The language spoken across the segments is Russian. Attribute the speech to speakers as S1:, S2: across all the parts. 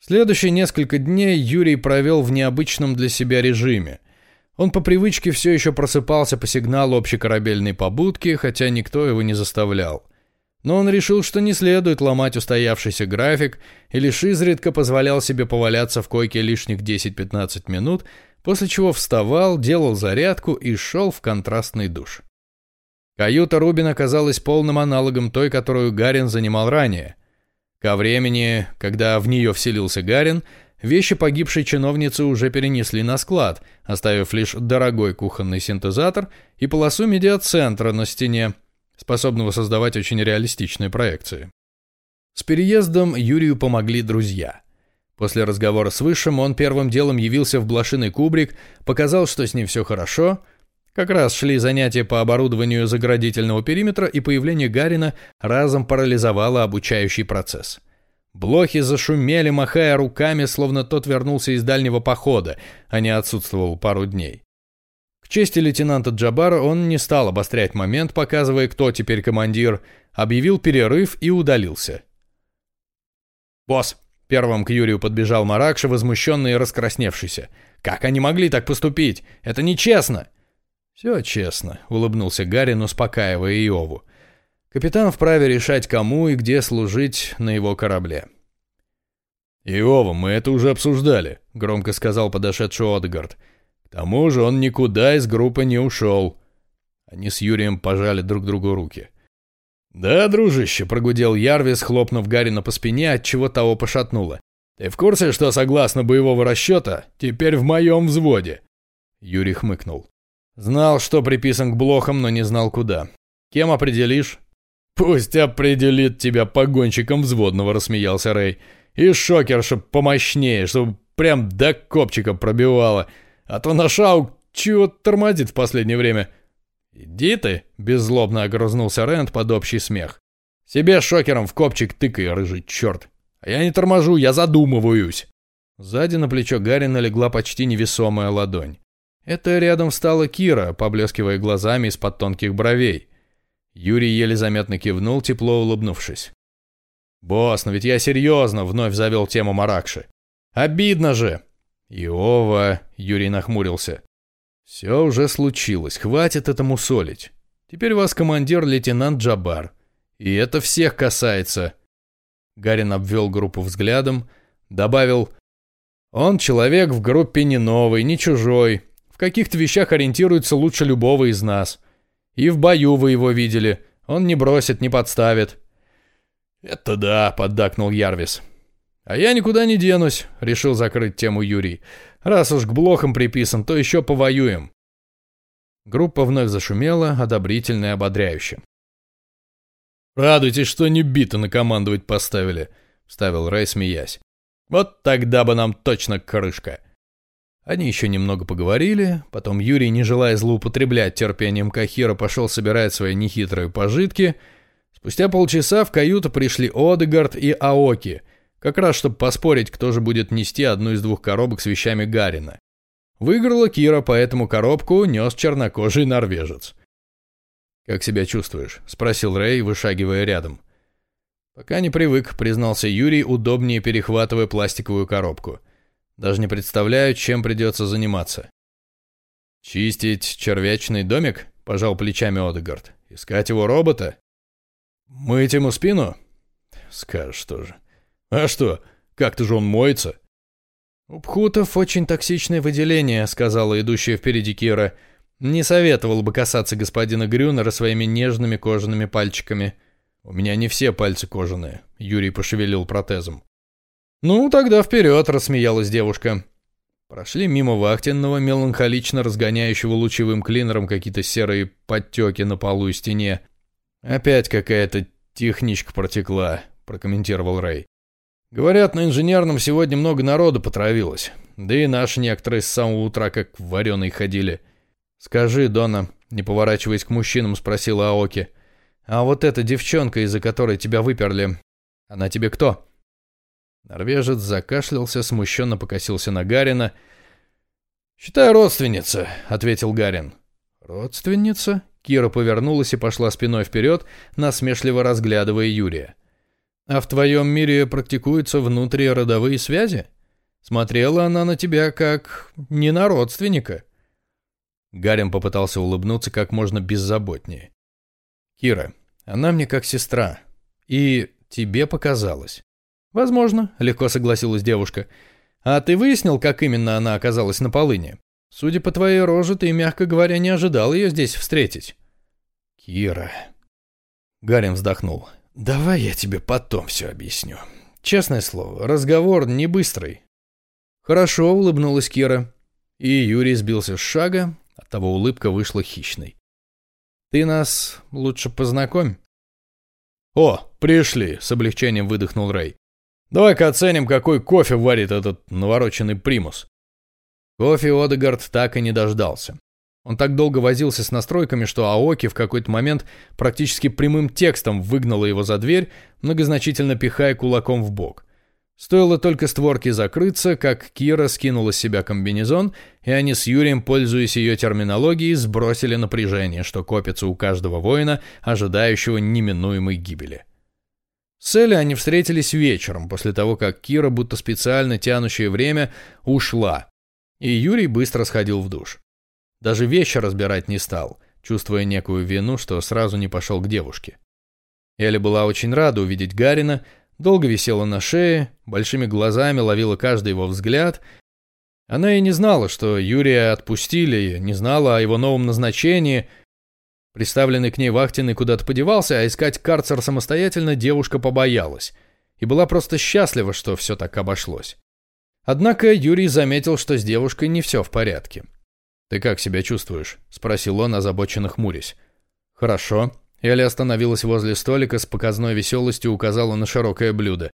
S1: Следующие несколько дней Юрий провел в необычном для себя режиме. Он по привычке все еще просыпался по сигналу общекорабельной побудки, хотя никто его не заставлял. Но он решил, что не следует ломать устоявшийся график, и лишь изредка позволял себе поваляться в койке лишних 10-15 минут, после чего вставал, делал зарядку и шел в контрастный душ. Каюта Рубин оказалась полным аналогом той, которую Гарин занимал ранее. Ко времени, когда в нее вселился Гарин, вещи погибшей чиновницы уже перенесли на склад, оставив лишь дорогой кухонный синтезатор и полосу медиацентра на стене, способного создавать очень реалистичные проекции. С переездом Юрию помогли друзья. После разговора с Высшим он первым делом явился в блошиный кубрик, показал, что с ним все хорошо. Как раз шли занятия по оборудованию заградительного периметра, и появление Гарина разом парализовало обучающий процесс. Блохи зашумели, махая руками, словно тот вернулся из дальнего похода, а не отсутствовал пару дней. К чести лейтенанта Джабара он не стал обострять момент, показывая, кто теперь командир, объявил перерыв и удалился. «Босс!» — первым к Юрию подбежал Маракша, возмущенный и раскрасневшийся. «Как они могли так поступить? Это нечестно!» «Все честно», — улыбнулся Гарин, успокаивая Иову. «Капитан вправе решать, кому и где служить на его корабле».
S2: «Иова, мы это уже обсуждали», — громко сказал подошедший Одегард. К тому же он никуда из группы не ушел. Они с Юрием пожали друг другу руки. «Да, дружище», — прогудел Ярвис, хлопнув Гарина по спине, от чего того пошатнуло. «Ты в курсе, что, согласно боевого расчета, теперь в моем взводе?» Юрий хмыкнул. «Знал, что приписан к блохам, но не знал куда. Кем определишь?» «Пусть определит тебя погонщиком взводного», — рассмеялся Рэй. «И шокер, чтоб помощнее, чтобы прям до копчика пробивало. А то наш Аук чего тормозит в последнее время. «Иди ты!» — беззлобно огрызнулся Рэнд под общий смех. «Себе шокером в копчик тыкай, рыжий черт! А я не торможу, я задумываюсь!» Сзади на плечо Гарри налегла почти невесомая ладонь. Это рядом встала Кира, поблескивая глазами из-под тонких бровей. Юрий еле заметно кивнул, тепло улыбнувшись. «Босс, но ведь я серьезно!» — вновь завел тему Маракши. «Обидно же!» «Иова», — Юрий нахмурился. «Все уже случилось, хватит этому солить. Теперь вас командир лейтенант Джабар. И это всех касается». Гарин обвел группу взглядом, добавил «Он человек в группе не новый, не чужой, в каких-то вещах ориентируется лучше любого из нас. И в бою вы его видели, он не бросит, не подставит». «Это да», — поддакнул Ярвис. «А я никуда не денусь», — решил закрыть тему Юрий. «Раз уж к блохам приписан, то еще повоюем». Группа вновь зашумела, одобрительно и ободряюще. «Радуйтесь, что не Биттона командовать поставили», — вставил Рэй, смеясь. «Вот тогда бы нам точно крышка».
S1: Они еще немного поговорили, потом Юрий, не желая злоупотреблять терпением Кахира, пошел собирать свои нехитрые пожитки. Спустя полчаса в каюту пришли Одегард и Аоки — как раз, чтобы поспорить, кто же будет нести одну из двух коробок с вещами Гарина. Выиграла Кира, поэтому коробку нес чернокожий норвежец. «Как себя чувствуешь?» – спросил Рэй, вышагивая рядом. «Пока не привык», – признался Юрий, удобнее перехватывая пластиковую коробку. «Даже не представляю, чем придется заниматься». «Чистить червячный домик?» – пожал плечами Одегард. «Искать его робота?» «Мыть ему спину?» «Скажешь тоже». А что, как-то же он моется. «У пхутов очень токсичное выделение», — сказала идущая впереди Кира. «Не советовал бы касаться господина Грюнера своими нежными кожаными пальчиками». «У меня не все пальцы кожаные», — Юрий пошевелил протезом. «Ну, тогда вперед», — рассмеялась девушка. Прошли мимо вахтенного, меланхолично разгоняющего лучевым клинером какие-то серые подтеки на полу и стене. «Опять какая-то техничка протекла», — прокомментировал Рэй. Говорят, на инженерном сегодня много народу потравилось. Да и наши некоторые с самого утра как вареные ходили. Скажи, Дона, не поворачиваясь к мужчинам, спросила Аоки. А вот эта девчонка, из-за которой тебя выперли, она тебе кто? Норвежец закашлялся, смущенно покосился на Гарина. «Считай родственница», — ответил Гарин. «Родственница?» Кира повернулась и пошла спиной вперед, насмешливо разглядывая Юрия. А в твоем мире практикуются внутриродовые связи? Смотрела она на тебя как не на родственника. Гарем попытался улыбнуться как можно беззаботнее. Кира, она мне как сестра. И тебе показалось. Возможно, легко согласилась девушка. А ты выяснил, как именно она оказалась на полыне? Судя по твоей роже, ты, мягко говоря, не ожидал ее здесь встретить. Кира. Гарем вздохнул. Давай я тебе потом все объясню. Честное слово, разговор не быстрый. Хорошо, улыбнулась Кира. И Юрий сбился с шага, оттого улыбка вышла хищной. Ты нас лучше познакомь. «О, пришли!» — с облегчением выдохнул Рэй. «Давай-ка оценим, какой кофе варит этот навороченный примус». Кофе Одегард так и не дождался. Он так долго возился с настройками, что Аоки в какой-то момент практически прямым текстом выгнала его за дверь, многозначительно пихая кулаком в бок. Стоило только створке закрыться, как Кира скинула с себя комбинезон, и они с Юрием, пользуясь ее терминологией, сбросили напряжение, что копится у каждого воина, ожидающего неминуемой гибели. С Элли они встретились вечером, после того, как Кира, будто специально тянущее время, ушла, и Юрий быстро сходил в душ. Даже вещи разбирать не стал, чувствуя некую вину, что сразу не пошел к девушке. Элли была очень рада увидеть Гарина, Долго висела на шее, большими глазами ловила каждый его взгляд. Она и не знала, что Юрия отпустили, не знала о его новом назначении. Приставленный к ней вахтенный куда-то подевался, а искать карцер самостоятельно девушка побоялась. И была просто счастлива, что все так обошлось. Однако Юрий заметил, что с девушкой не все в порядке. «Ты как себя чувствуешь?» – спросил он, озабоченно хмурясь. «Хорошо», Элли остановилась возле столика с показной веселостью указала на широкое блюдо.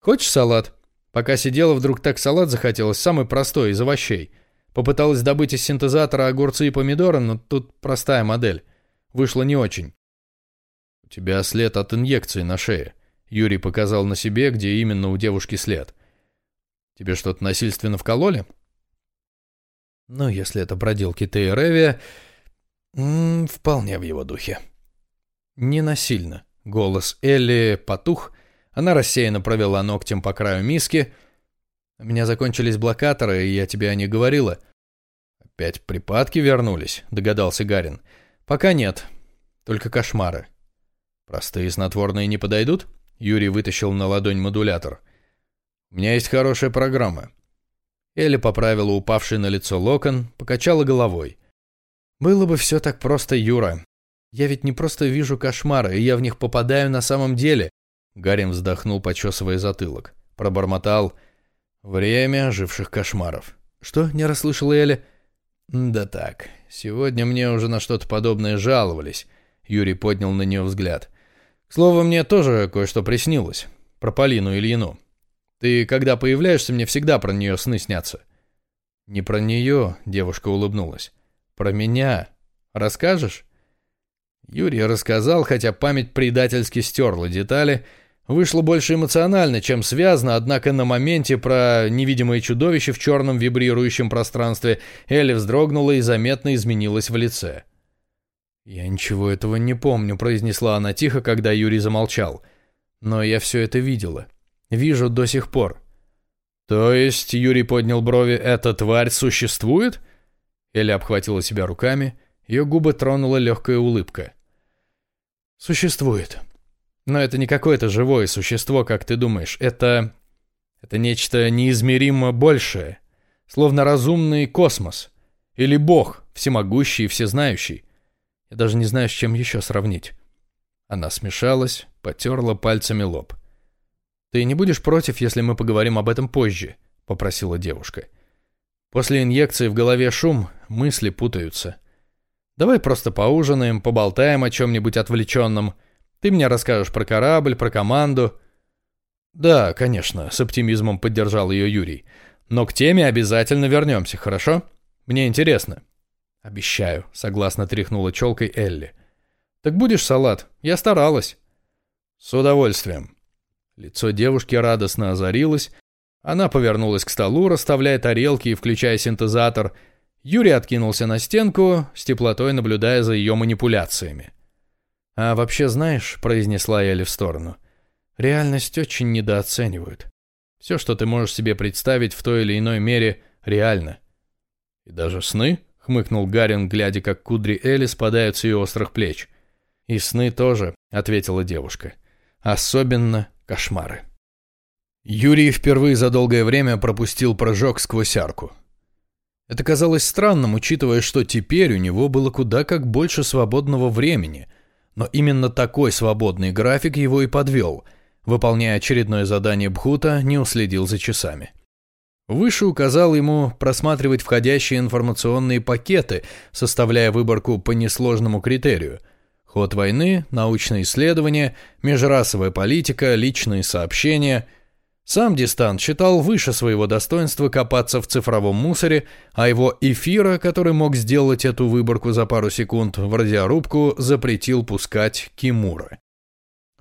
S1: «Хочешь салат?» Пока сидела, вдруг так салат захотелось, самый простой, из овощей. Попыталась добыть из синтезатора огурцы и помидоры, но тут простая модель. Вышло не очень. «У тебя след от инъекции на шее», — Юрий показал на себе, где именно у девушки след. «Тебе что-то насильственно вкололи?» «Ну, если это проделки Тейревия, вполне в его духе». Не насильно. Голос Элли потух. Она рассеянно провела ногтем по краю миски. У меня закончились блокаторы, и я тебе о них говорила. Опять припадки вернулись, догадался Гарин. Пока нет. Только кошмары. Простые снотворные не подойдут? Юрий вытащил на ладонь модулятор. У меня есть хорошая программа. Элли поправила упавший на лицо локон, покачала головой. «Было бы все так просто, Юра. Я ведь не просто вижу кошмары, и я в них попадаю на самом деле. Гарем вздохнул, почесывая затылок. Пробормотал. Время оживших кошмаров. Что? Не расслышала Эля? Да так. Сегодня мне уже на что-то подобное жаловались. Юрий поднял на нее взгляд. К слову, мне тоже кое-что приснилось. Про Полину Ильину. Ты, когда появляешься, мне всегда про нее сны снятся. Не про нее, девушка улыбнулась. Про меня. Расскажешь? Юрий рассказал, хотя память предательски стерла детали. Вышло больше эмоционально, чем связано, однако на моменте про невидимое чудовище в черном вибрирующем пространстве Элли вздрогнула и заметно изменилась в лице. «Я ничего этого не помню», — произнесла она тихо, когда Юрий замолчал. «Но я все это видела. Вижу до сих пор». «То есть», — Юрий поднял брови, — «эта тварь существует?» Элли обхватила себя руками. Ее губы тронула легкая улыбка. «Существует. Но это не какое-то живое существо, как ты думаешь. Это... это нечто неизмеримо большее. Словно разумный космос. Или бог, всемогущий и всезнающий. Я даже не знаю, с чем еще сравнить». Она смешалась, потерла пальцами лоб. «Ты не будешь против, если мы поговорим об этом позже?» — попросила девушка. После инъекции в голове шум, мысли путаются. Давай просто поужинаем, поболтаем о чем-нибудь отвлеченном. Ты мне расскажешь про корабль, про команду». «Да, конечно», — с оптимизмом поддержал ее Юрий. «Но к теме обязательно вернемся, хорошо? Мне интересно». «Обещаю», — согласно тряхнула челкой Элли. «Так будешь салат? Я старалась». «С удовольствием». Лицо девушки радостно озарилось. Она повернулась к столу, расставляя тарелки и включая синтезатор — Юрий откинулся на стенку, с теплотой наблюдая за ее манипуляциями. «А вообще знаешь», — произнесла Элли в сторону, Реальность очень недооценивают. Все, что ты можешь себе представить в той или иной мере, реально.
S2: И даже сны? Хмыкнул Гарин, глядя, как кудри Элли спадают с ее острых плеч.
S1: И сны тоже, ответила девушка. Особенно кошмары.
S2: Юрий впервые за долгое время пропустил прыжок сквозь арку.
S1: Это казалось странным, учитывая, что теперь у него было куда как больше свободного времени. Но именно такой свободный график его и подвел. Выполняя очередное задание Бхута, не уследил за часами. Выше указал ему просматривать входящие информационные пакеты, составляя выборку по несложному критерию. Ход войны, научные исследования, межрасовая политика, личные сообщения – сам Дистант считал выше своего достоинства копаться в цифровом мусоре, а его эфира, который мог сделать эту выборку за пару секунд в радиорубку, запретил пускать Кимуры.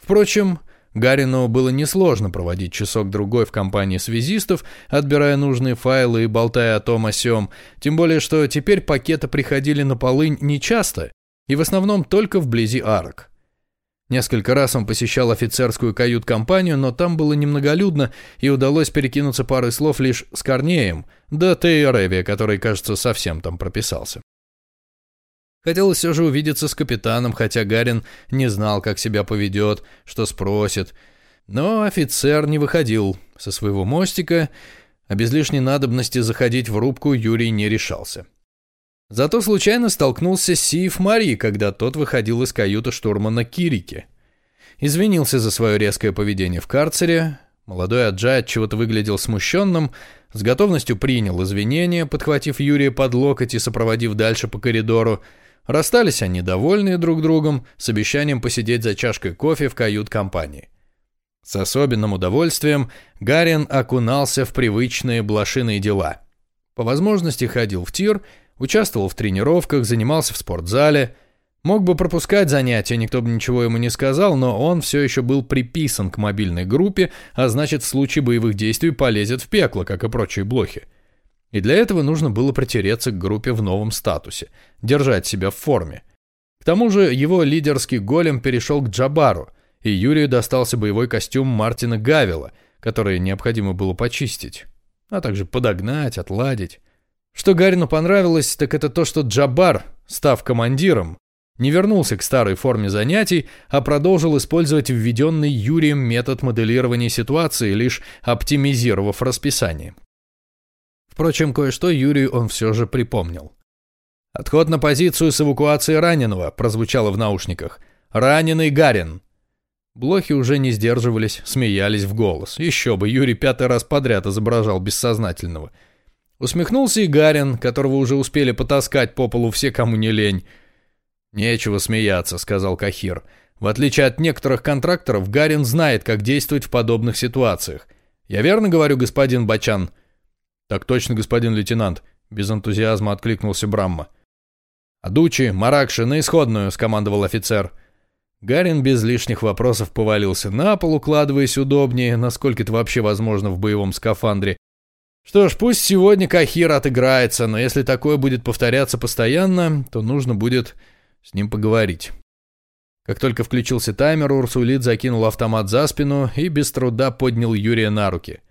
S1: Впрочем, Гарину было несложно проводить часок-другой в компании связистов, отбирая нужные файлы и болтая о том о сём, тем более что теперь пакеты приходили на полынь нечасто и в основном только вблизи арок. Несколько раз он посещал офицерскую кают-компанию, но там было немноголюдно, и удалось перекинуться парой слов лишь с Корнеем, да Тейреви, который, кажется, совсем там прописался. Хотелось все же увидеться с капитаном, хотя Гарин не знал, как себя поведет, что спросит. Но офицер не выходил со своего мостика, а без лишней надобности заходить в рубку Юрий не решался. Зато случайно столкнулся с Сиев Мари, когда тот выходил из каюты штурмана Кирики. Извинился за свое резкое поведение в карцере. Молодой Аджай от чего-то выглядел смущенным, с готовностью принял извинения, подхватив Юрия под локоть и сопроводив дальше по коридору. Расстались они довольные друг другом, с обещанием посидеть за чашкой кофе в кают-компании. С особенным удовольствием Гарин окунался в привычные блошиные дела. По возможности ходил в тир – Участвовал в тренировках, занимался в спортзале. Мог бы пропускать занятия, никто бы ничего ему не сказал, но он все еще был приписан к мобильной группе, а значит в случае боевых действий полезет в пекло, как и прочие блохи. И для этого нужно было протереться к группе в новом статусе, держать себя в форме. К тому же его лидерский голем перешел к Джабару, и Юрию достался боевой костюм Мартина Гавила, который необходимо было почистить, а также подогнать, отладить. Что Гарину понравилось, так это то, что Джабар, став командиром, не вернулся к старой форме занятий, а продолжил использовать введенный Юрием метод моделирования ситуации, лишь оптимизировав расписание. Впрочем, кое-что Юрию он все же припомнил. «Отход на позицию с эвакуацией раненого» прозвучало в наушниках. «Раненый Гарин». Блохи уже не сдерживались, смеялись в голос. Еще бы, Юрий пятый раз подряд изображал бессознательного – Усмехнулся и Гарин, которого уже успели потаскать по полу все, кому не лень. «Нечего смеяться», — сказал Кахир. «В отличие от некоторых контракторов, Гарин знает, как действовать в подобных ситуациях. Я верно говорю, господин Бачан?» «Так точно, господин лейтенант», — без энтузиазма откликнулся Брамма. «Адучи, Маракши, на исходную», — скомандовал офицер. Гарин без лишних вопросов повалился на пол, укладываясь удобнее, насколько это вообще возможно в боевом скафандре, что ж, пусть сегодня Кахир отыграется, но если такое будет повторяться постоянно, то нужно будет с ним поговорить. Как только включился таймер, Урсулит закинул автомат за спину и без труда поднял Юрия на руки.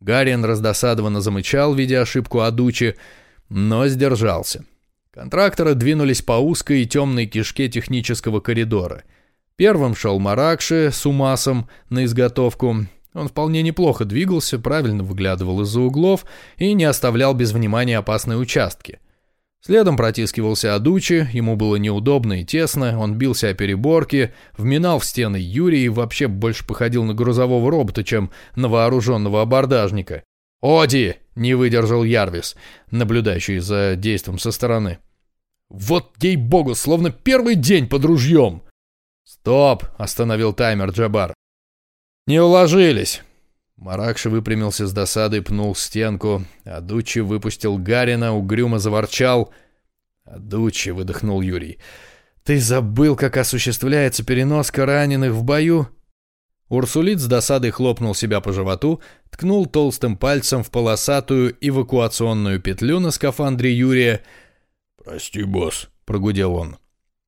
S1: Гарриен раздосадованно замычал, видя ошибку Адучи, но сдержался. Контракторы двинулись по узкой и темной кишке технического коридора. Первым шел Маракши с Умасом на изготовку, он вполне неплохо двигался, правильно выглядывал из-за углов и не оставлял без внимания опасные участки. Следом протискивался Адучи, ему было неудобно и тесно, он бился о переборки, вминал в стены Юрий и вообще больше походил на грузового робота, чем на вооруженного абордажника. «Оди!» — не выдержал Ярвис, наблюдающий за действом со стороны. «Вот ей-богу, словно первый день под ружьем!» «Стоп!» — остановил таймер Джабар. «Не уложились!» Маракши выпрямился с досадой, пнул стенку. Адучи выпустил Гарина, угрюмо заворчал. «Адучи!» — выдохнул Юрий. «Ты забыл, как осуществляется переноска раненых в бою?» Урсулит с досадой хлопнул себя по животу, ткнул толстым пальцем в полосатую эвакуационную петлю на скафандре Юрия.
S2: «Прости, босс», —
S1: прогудел он.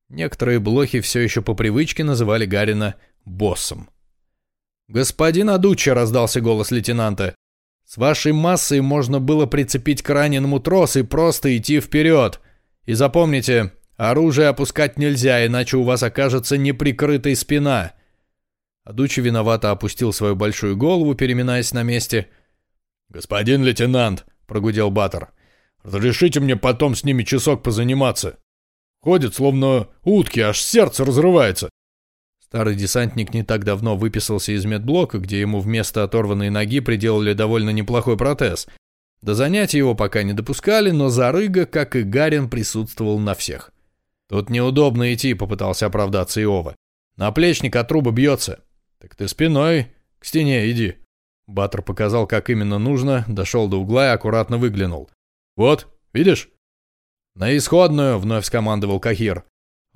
S1: Некоторые блохи все еще по привычке называли Гарина «боссом». «Господин Адучи», — раздался голос лейтенанта, — «с вашей массой можно было прицепить к раненому трос и просто идти вперед. И запомните, оружие опускать нельзя, иначе у вас окажется неприкрытой спина». Адучи виновато опустил свою большую голову, переминаясь на месте.
S2: «Господин лейтенант», — прогудел Баттер, — «разрешите мне потом с ними часок позаниматься. Ходят, словно утки, аж сердце разрывается».
S1: Старый десантник не так давно выписался из медблока, где ему вместо оторванной ноги приделали довольно неплохой протез. До занятий его пока не допускали, но Зарыга, как и Гарин, присутствовал на всех. «Тут неудобно идти», — попытался оправдаться Иова. «Наплечник от труба бьется». «Так ты спиной к стене иди». Баттер показал, как именно нужно, дошел до угла и аккуратно выглянул. «Вот, видишь?» «На исходную», — вновь скомандовал Кахир.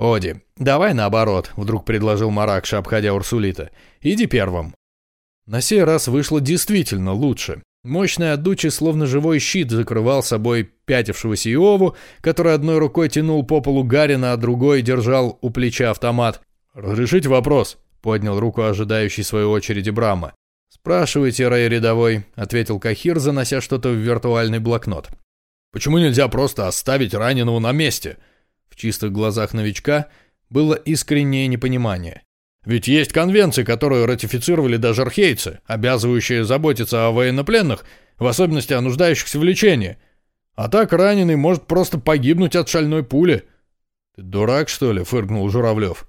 S1: «Оди, давай наоборот», — вдруг предложил Маракша, обходя Урсулита. «Иди первым». На сей раз вышло действительно лучше. Мощный отдучий, словно живой щит, закрывал собой пятившегося Иову, который одной рукой тянул по полу Гарина, а другой держал у плеча автомат. «Разрешите вопрос?» — поднял руку ожидающий своей очереди Брама. «Спрашивайте, Рэй рядовой», — ответил Кахир, занося что-то в виртуальный блокнот.
S2: «Почему нельзя просто оставить раненого на месте?»
S1: В чистых глазах новичка было искреннее непонимание.
S2: Ведь есть конвенции, которые ратифицировали даже архейцы, обязывающие заботиться о военнопленных, в особенности о нуждающихся в лечении. А так раненый может просто погибнуть от шальной пули.
S1: «Ты дурак, что ли?» — фыркнул Журавлев.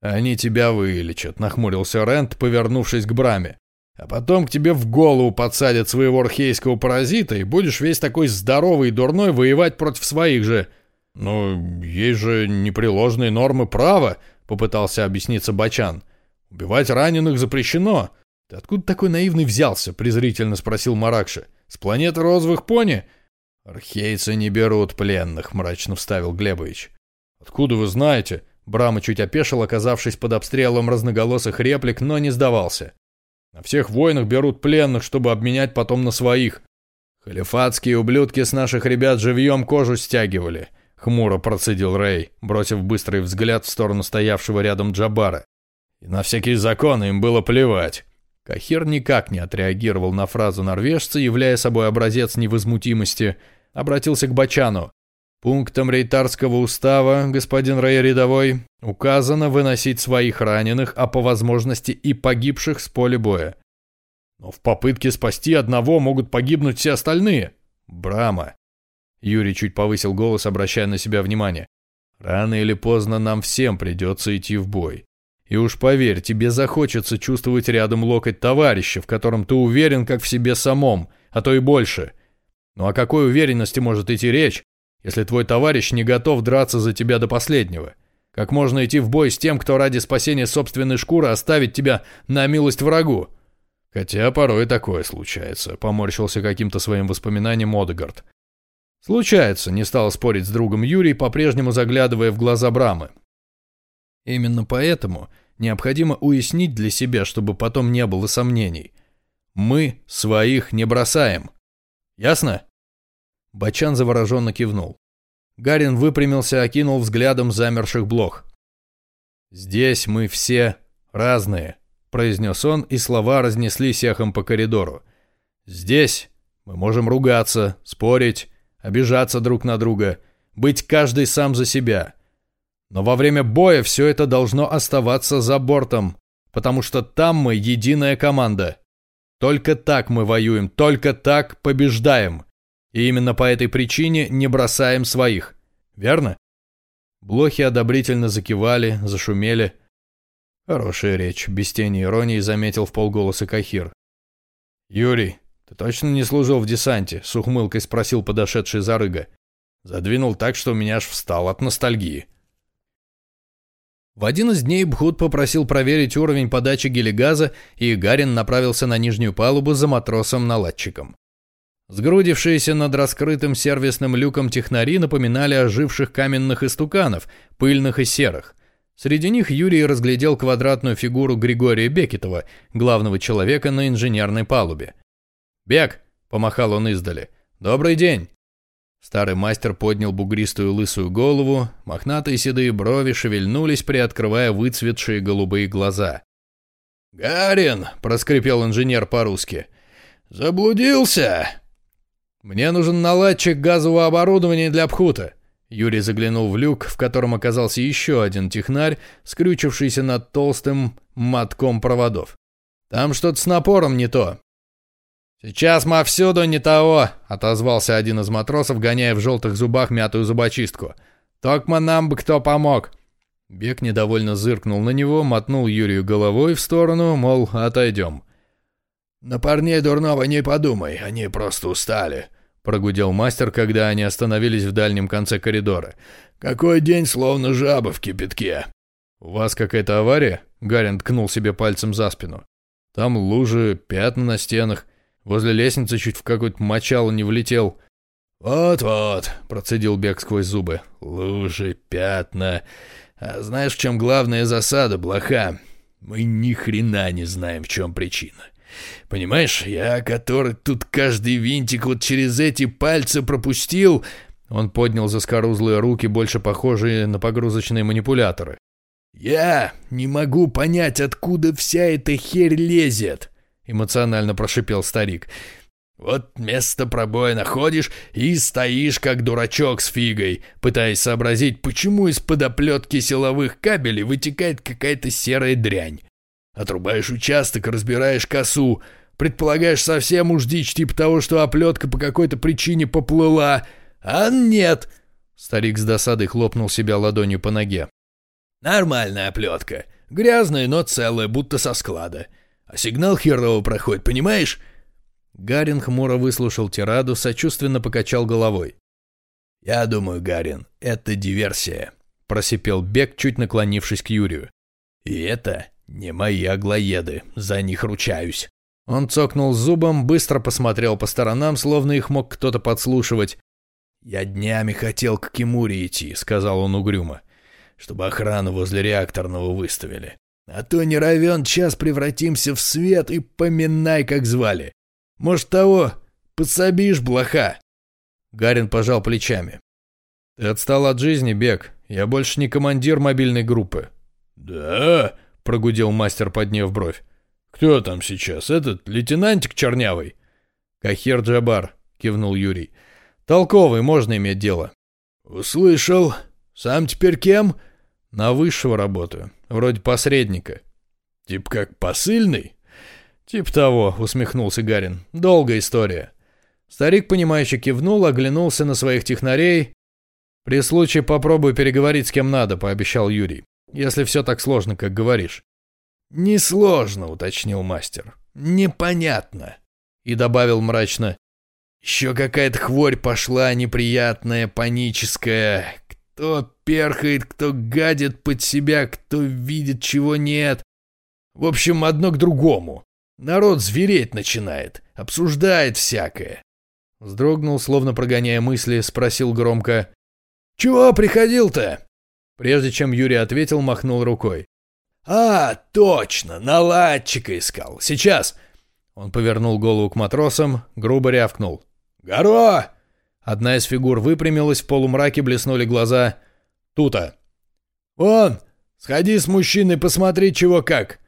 S1: «Они тебя вылечат», — нахмурился Рент, повернувшись к браме. «А потом к тебе в голову подсадят своего архейского паразита, и будешь весь такой здоровый и дурной воевать против своих же...»
S2: «Ну, есть же непреложные нормы права», — попытался объясниться Бачан. «Убивать раненых запрещено».
S1: «Ты откуда такой наивный взялся?» — презрительно спросил Маракша. «С планеты розовых пони?» «Архейцы не берут пленных», — мрачно вставил Глебович.
S2: «Откуда вы знаете?»
S1: Брама чуть опешил, оказавшись под обстрелом разноголосых реплик, но не сдавался.
S2: «На всех войнах берут пленных, чтобы обменять потом на своих».
S1: «Халифатские ублюдки с наших ребят живьем кожу стягивали. — хмуро процедил Рэй, бросив быстрый взгляд в сторону стоявшего рядом Джабара.
S2: И на всякие законы им было плевать.
S1: Кахир никак не отреагировал на фразу норвежца, являя собой образец невозмутимости, обратился к Бачану. Пунктом рейтарского устава, господин Рэй рядовой, указано выносить своих раненых, а по возможности и погибших с поля боя.
S2: Но в попытке спасти одного могут погибнуть все остальные.
S1: Брама, Юрий чуть повысил голос, обращая на себя внимание. «Рано или поздно нам всем придется идти в бой. И уж поверь, тебе захочется чувствовать рядом локоть товарища, в котором ты уверен как в себе самом, а то и больше. Ну о какой уверенности может идти речь, если твой товарищ не готов драться за тебя до последнего? Как можно идти в бой с тем, кто ради спасения собственной шкуры оставит тебя на милость врагу?» Хотя порой такое случается, поморщился каким-то своим воспоминанием Одегард. «Случается», — не стал спорить с другом Юрий, по-прежнему заглядывая в глаза Брамы. «Именно поэтому необходимо уяснить для себя, чтобы потом не было сомнений. Мы своих не бросаем. Ясно?» Бачан завороженно кивнул. Гарин выпрямился, окинул взглядом замерших блох. «Здесь мы все разные», — произнес он, и слова разнеслись эхом по коридору. «Здесь мы можем ругаться, спорить, обижаться друг на друга, быть каждый сам за себя. Но во время боя все это должно оставаться за бортом, потому что там мы единая команда. Только так мы воюем, только так побеждаем. И именно по этой причине не бросаем своих. Верно? Блохи одобрительно закивали, зашумели. Хорошая речь, без тени иронии заметил в полголоса Кахир. «Юрий, «Ты точно не служил в десанте?» — с ухмылкой спросил подошедший Зарыга. Задвинул так, что у меня аж встал от ностальгии. В один из дней Бхут попросил проверить уровень подачи гелигаза, и Гарин направился на нижнюю палубу за матросом-наладчиком. Сгрудившиеся над раскрытым сервисным люком технари напоминали оживших каменных истуканов, пыльных и серых. Среди них Юрий разглядел квадратную фигуру Григория Бекетова, главного человека на инженерной палубе. «Бег!» — помахал он издали. «Добрый день!» Старый мастер поднял бугристую лысую голову, мохнатые седые брови шевельнулись, приоткрывая выцветшие голубые глаза. «Гарин!» — проскрипел инженер по-русски. «Заблудился!» «Мне нужен наладчик газового оборудования для Пхута». Юрий заглянул в люк, в котором оказался еще один технарь, скрючившийся над толстым мотком проводов. «Там что-то с напором не то». «Сейчас мы всюду не того», — отозвался один из матросов, гоняя в желтых зубах мятую зубочистку. «Токма нам бы кто помог». Бег недовольно зыркнул на него, мотнул Юрию головой в сторону, мол, отойдем.
S2: «На парней дурного не подумай, они просто устали», — прогудел мастер, когда они остановились в дальнем конце коридора. «Какой день, словно жаба в кипятке».
S1: «У вас какая-то авария?» — Гарин ткнул себе пальцем за спину. «Там лужи, пятна на стенах. Возле лестницы чуть в какое-то мочало не влетел».
S2: «Вот-вот», — процедил Бег сквозь зубы. «Лужи, пятна. А знаешь, в чем главная засада, блоха? Мы ни хрена не знаем, в чем причина. Понимаешь, я, который тут каждый винтик вот через эти пальцы пропустил...»
S1: Он поднял заскорузлые руки, больше похожие на погрузочные манипуляторы.
S2: «Я не могу понять, откуда вся эта херь лезет!» — эмоционально прошипел старик. Вот место пробоя находишь и стоишь как дурачок с фигой, пытаясь сообразить, почему из-под оплетки силовых кабелей вытекает какая-то серая дрянь. Отрубаешь участок, разбираешь косу, предполагаешь совсем уж дичь типа того, что оплетка по какой-то причине поплыла, а нет.
S1: Старик с досадой хлопнул себя ладонью по ноге.
S2: Нормальная оплетка, грязная, но целая, будто со склада. А сигнал херово проходит, понимаешь?
S1: Гарин хмуро выслушал тираду, сочувственно покачал головой.
S2: «Я думаю, Гарин, это диверсия», —
S1: просипел Бек, чуть наклонившись к Юрию.
S2: «И это не мои аглоеды, за них ручаюсь».
S1: Он цокнул зубом, быстро посмотрел по сторонам, словно их мог кто-то подслушивать.
S2: «Я днями хотел к Кимуре идти», — сказал он угрюмо, «чтобы охрану возле реакторного выставили. А то не равен час превратимся в свет и поминай, как звали. Может, того, подсобишь, блоха?»
S1: Гарин пожал плечами. «Ты отстал от жизни, Бег. Я больше не командир мобильной группы».
S2: «Да?»
S1: — прогудел мастер, подняв бровь.
S2: «Кто там сейчас? Этот лейтенантик чернявый?»
S1: «Кахир Джабар», — кивнул Юрий. «Толковый, можно иметь дело».
S2: «Услышал. Сам теперь кем?»
S1: «На высшего работаю. Вроде посредника».
S2: «Тип как посыльный?»
S1: «Тип того», — усмехнулся Гарин. «Долгая история». Старик, понимающе кивнул, оглянулся на своих технарей. «При случае попробую переговорить с кем надо», — пообещал Юрий. «Если все так сложно, как говоришь».
S2: «Несложно», — уточнил мастер. «Непонятно».
S1: И добавил мрачно.
S2: «Еще какая-то хворь пошла неприятная, паническая. Кто перхает, кто гадит под себя, кто видит, чего нет. В общем, одно к другому. Народ звереть начинает, обсуждает всякое.
S1: Вздрогнул, словно прогоняя мысли, спросил громко.
S2: «Чего приходил-то?»
S1: Прежде чем Юрий ответил, махнул рукой.
S2: «А, точно, наладчика искал. Сейчас!»
S1: Он повернул голову к матросам, грубо рявкнул.
S2: «Горо!»
S1: Одна из фигур выпрямилась, в полумраке блеснули глаза. «Тута!»
S2: «Вон! Сходи с мужчиной, посмотри, чего как!»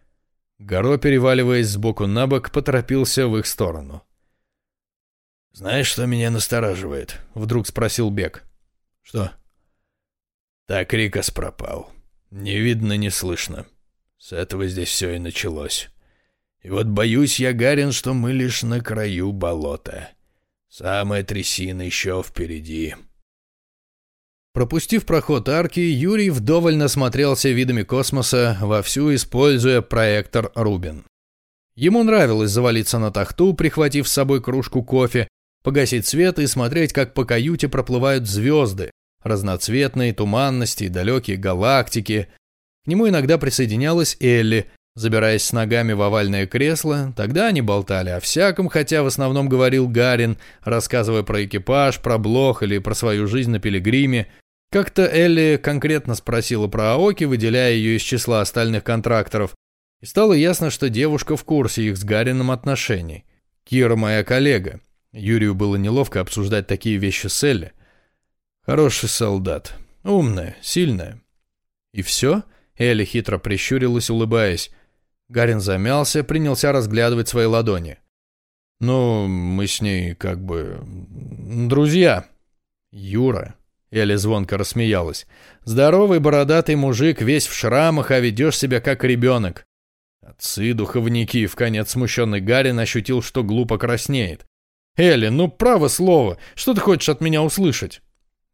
S1: Горо, переваливаясь сбоку на бок, поторопился в их сторону.
S2: «Знаешь, что меня настораживает?» — вдруг спросил Бек.
S1: «Что?»
S2: «Так Рикос пропал. Не видно, не слышно. С этого здесь все и началось. И вот боюсь я, Гарин, что мы лишь на краю болота. Самая трясина еще впереди».
S1: Пропустив проход арки, Юрий вдоволь насмотрелся видами космоса, вовсю используя проектор Рубин. Ему нравилось завалиться на тахту, прихватив с собой кружку кофе, погасить свет и смотреть, как по каюте проплывают звезды, разноцветные туманности далекие галактики. К нему иногда присоединялась Элли, забираясь с ногами в овальное кресло, тогда они болтали о всяком, хотя в основном говорил Гарин, рассказывая про экипаж, про блох или про свою жизнь на пилигриме, как-то Элли конкретно спросила про Аоки, выделяя ее из числа остальных контракторов, и стало ясно, что девушка в курсе их с Гарином отношений. Кира моя коллега. Юрию было неловко обсуждать такие вещи с Элли. Хороший солдат. Умная, сильная. И все? Элли хитро прищурилась, улыбаясь. Гарин замялся, принялся разглядывать свои ладони. «Ну, мы с ней как бы... друзья». «Юра», — Эля звонко рассмеялась, — «здоровый бородатый мужик, весь в шрамах, а ведешь себя как ребенок». Отцы, духовники, в конец смущенный Гарин ощутил, что глупо краснеет. «Элли, ну право слово, что ты хочешь от меня услышать?»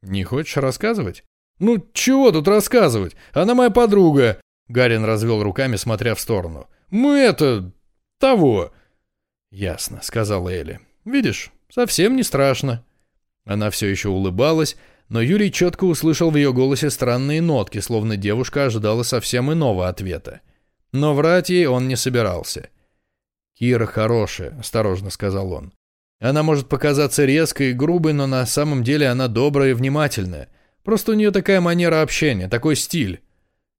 S1: «Не хочешь рассказывать?» «Ну, чего тут рассказывать? Она моя подруга!» Гарин развел руками, смотря в сторону. «Мы это... того!» «Ясно», — сказала Элли. «Видишь, совсем не страшно». Она все еще улыбалась, но Юрий четко услышал в ее голосе странные нотки, словно девушка ожидала совсем иного ответа. Но врать ей он не собирался. «Кира хорошая», — осторожно сказал он. «Она может показаться резкой и грубой, но на самом деле она добрая и внимательная. Просто у нее такая манера общения, такой стиль».